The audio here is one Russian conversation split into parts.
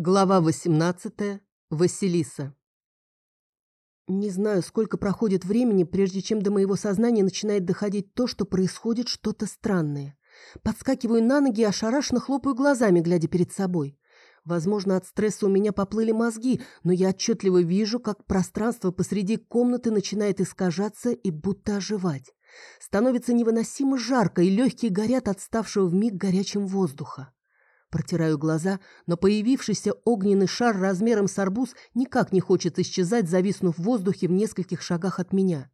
Глава 18. Василиса. Не знаю, сколько проходит времени, прежде чем до моего сознания начинает доходить то, что происходит что-то странное. Подскакиваю на ноги и ошарашенно хлопаю глазами, глядя перед собой. Возможно, от стресса у меня поплыли мозги, но я отчетливо вижу, как пространство посреди комнаты начинает искажаться и будто оживать. Становится невыносимо жарко, и легкие горят от ставшего вмиг горячим воздуха. Протираю глаза, но появившийся огненный шар размером с арбуз никак не хочет исчезать, зависнув в воздухе в нескольких шагах от меня.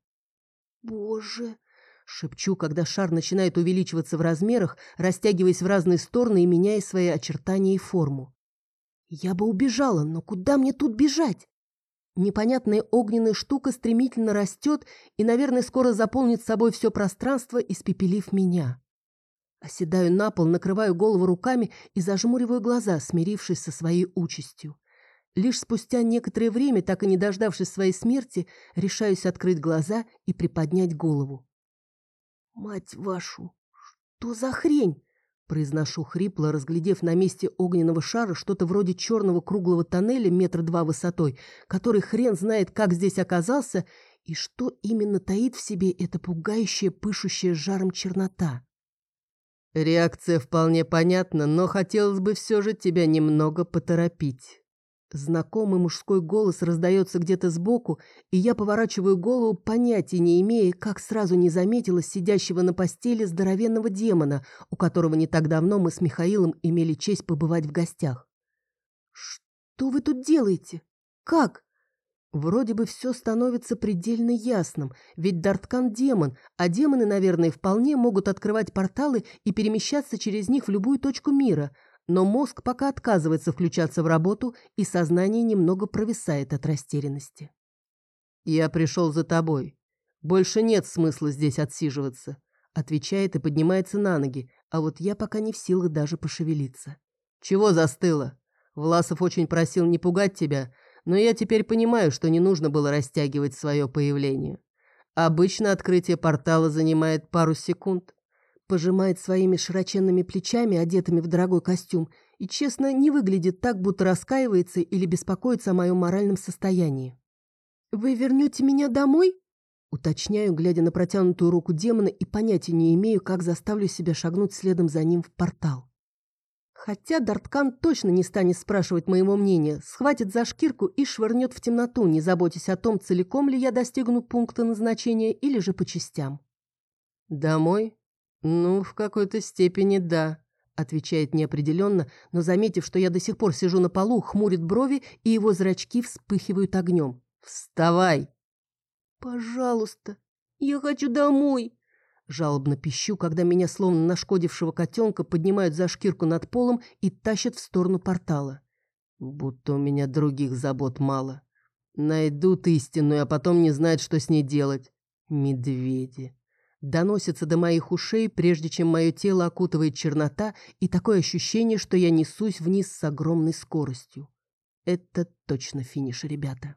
«Боже!» — шепчу, когда шар начинает увеличиваться в размерах, растягиваясь в разные стороны и меняя свои очертания и форму. «Я бы убежала, но куда мне тут бежать?» Непонятная огненная штука стремительно растет и, наверное, скоро заполнит собой все пространство, испепелив меня. Оседаю на пол, накрываю голову руками и зажмуриваю глаза, смирившись со своей участью. Лишь спустя некоторое время, так и не дождавшись своей смерти, решаюсь открыть глаза и приподнять голову. «Мать вашу! Что за хрень?» Произношу хрипло, разглядев на месте огненного шара что-то вроде черного круглого тоннеля метра два высотой, который хрен знает, как здесь оказался, и что именно таит в себе эта пугающая, пышущая жаром чернота. Реакция вполне понятна, но хотелось бы все же тебя немного поторопить. Знакомый мужской голос раздается где-то сбоку, и я поворачиваю голову, понятия не имея, как сразу не заметила сидящего на постели здоровенного демона, у которого не так давно мы с Михаилом имели честь побывать в гостях. «Что вы тут делаете? Как?» Вроде бы все становится предельно ясным, ведь Дарткан – демон, а демоны, наверное, вполне могут открывать порталы и перемещаться через них в любую точку мира, но мозг пока отказывается включаться в работу, и сознание немного провисает от растерянности. «Я пришел за тобой. Больше нет смысла здесь отсиживаться», – отвечает и поднимается на ноги, а вот я пока не в силах даже пошевелиться. «Чего застыла? Власов очень просил не пугать тебя», – но я теперь понимаю, что не нужно было растягивать свое появление. Обычно открытие портала занимает пару секунд. Пожимает своими широченными плечами, одетыми в дорогой костюм, и, честно, не выглядит так, будто раскаивается или беспокоится о моем моральном состоянии. «Вы вернете меня домой?» Уточняю, глядя на протянутую руку демона, и понятия не имею, как заставлю себя шагнуть следом за ним в портал. Хотя Дарткан точно не станет спрашивать моего мнения, схватит за шкирку и швырнет в темноту, не заботясь о том, целиком ли я достигну пункта назначения или же по частям. «Домой? Ну, в какой-то степени да», — отвечает неопределенно, но, заметив, что я до сих пор сижу на полу, хмурит брови, и его зрачки вспыхивают огнем. «Вставай!» «Пожалуйста, я хочу домой!» Жалобно пищу, когда меня, словно нашкодившего котенка, поднимают за шкирку над полом и тащат в сторону портала. Будто у меня других забот мало. Найдут истинную, а потом не знают, что с ней делать. Медведи. Доносится до моих ушей, прежде чем мое тело окутывает чернота, и такое ощущение, что я несусь вниз с огромной скоростью. Это точно финиш, ребята.